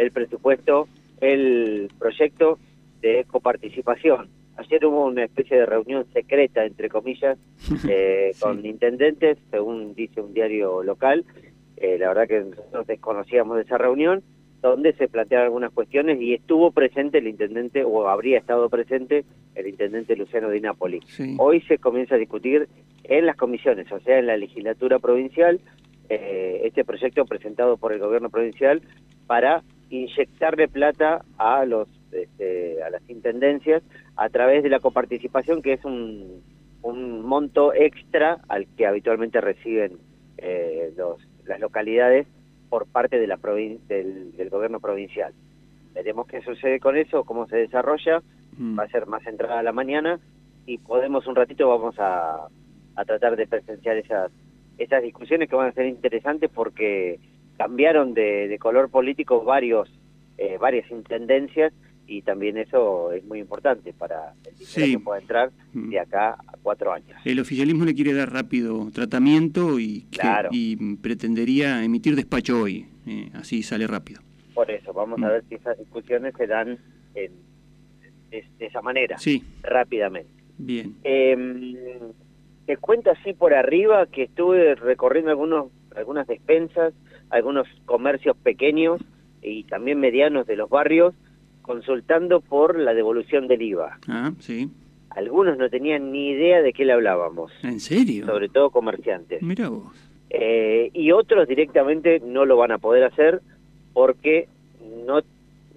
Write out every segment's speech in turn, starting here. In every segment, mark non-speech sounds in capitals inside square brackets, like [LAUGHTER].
el presupuesto, el proyecto de coparticipación. Ayer hubo una especie de reunión secreta, entre comillas, [LAUGHS] eh, con intendentes, según dice un diario local. Eh, la verdad que nosotros desconocíamos de esa reunión, donde se plantearon algunas cuestiones y estuvo presente el intendente, o habría estado presente el intendente Luciano Di Napoli. Hoy se comienza a discutir en las comisiones, o sea, en la legislatura provincial, eh, este proyecto presentado por el gobierno provincial para inyectarle plata a los este, a las intendencias a través de la coparticipación, que es un, un monto extra al que habitualmente reciben eh, los, las localidades por parte de la del, del, gobierno provincial. Veremos qué sucede con eso, cómo se desarrolla, mm. va a ser más entrada a la mañana y podemos un ratito vamos a, a tratar de presenciar esas, esas discusiones que van a ser interesantes porque cambiaron de, de color político varios, eh, varias intendencias y también eso es muy importante para el que pueda entrar de mm. acá a cuatro años. El oficialismo le quiere dar rápido tratamiento y, y pretendería emitir despacho hoy, eh, así sale rápido. Por eso, vamos a mm. ver si esas discusiones se dan de, esa manera, sí. rápidamente. Bien. Eh, te cuento así por arriba que estuve recorriendo algunos algunas despensas, algunos comercios pequeños y también medianos de los barrios, consultando por la devolución del IVA. Ah, sí. Algunos no tenían ni idea de qué le hablábamos. ¿En serio? Sobre todo comerciantes. Mira vos. Eh, y otros directamente no lo van a poder hacer porque no,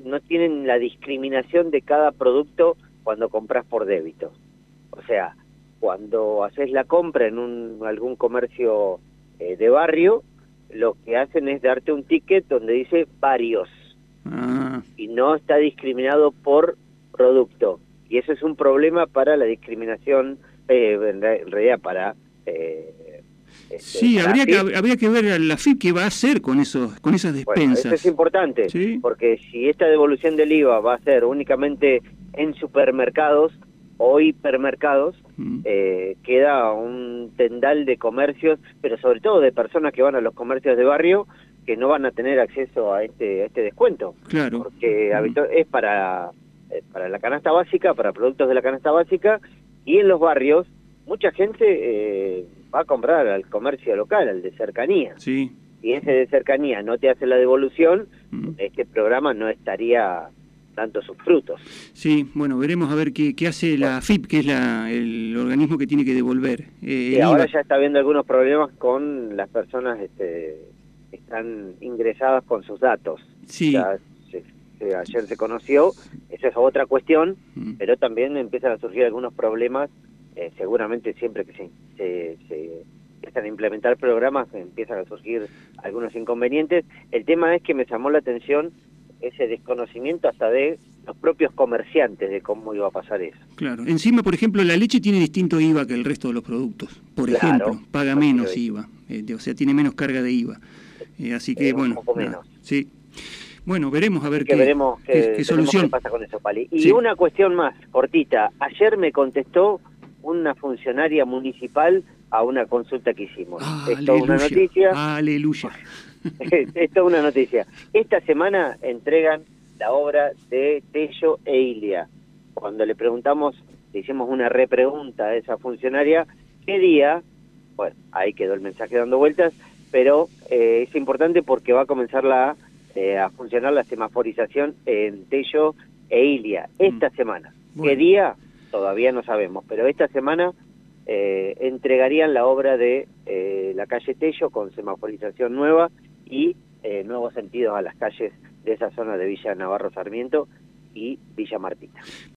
no tienen la discriminación de cada producto cuando compras por débito. O sea, cuando haces la compra en un, algún comercio eh, de barrio, lo que hacen es darte un ticket donde dice varios. Ah. Y no está discriminado por producto. Y eso es un problema para la discriminación, eh, en realidad para... Eh, este, sí, habría que, habría que ver la FIP qué va a hacer con, esos, con esas despensas. eso es importante, porque si esta devolución del IVA va a ser únicamente en supermercados o hipermercados, mm. eh, queda un tendal de comercios, pero sobre todo de personas que van a los comercios de barrio, que no van a tener acceso a este, este descuento. Claro. Porque es para, eh, para la canasta básica, para productos de la canasta básica, y en los barrios mucha gente eh, va a comprar al comercio local, al de cercanía. Sí. Si ese de cercanía no te hace la devolución, mm. este programa no estaría tanto sus frutos. Sí, bueno, veremos a ver qué, qué hace la FIP, que es la, el organismo que tiene que devolver. Eh, ahora ya está habiendo algunos problemas con las personas este, que están ingresadas con sus datos. Sí. ayer se conoció, esa es otra cuestión, mm. pero también empiezan a surgir algunos problemas, eh, seguramente siempre que se, se, se empiezan a implementar programas empiezan a surgir algunos inconvenientes. El tema es que me llamó la atención ese desconocimiento hasta de los propios comerciantes de cómo iba a pasar eso. Claro. Encima, por ejemplo, la leche tiene distinto IVA que el resto de los productos. Por ejemplo, paga menos IVA, eh, o sea, tiene menos carga de IVA. Eh, así que, bueno, sí. Bueno, veremos a ver qué, veremos qué, solución pasa con eso, Pali. Y una cuestión más, cortita. Ayer me contestó una funcionaria municipal a una consulta que hicimos. Esto es una noticia. Aleluya. Esto [LAUGHS] es una noticia. Esta semana entregan la obra de Tello e Ilia. Cuando le preguntamos, le hicimos una repregunta a esa funcionaria, ¿qué día? Bueno, ahí quedó el mensaje dando vueltas, pero eh, es importante porque va a comenzar la, eh, a funcionar la semaforización en Tello e Ilia esta mm. semana. ¿Qué día? Todavía no sabemos, pero esta semana eh, entregarían la obra de la calle Tello con semaforización nueva y eh, nuevos sentidos a las calles de esa zona de Villa Navarro Sarmiento y Villa Martita.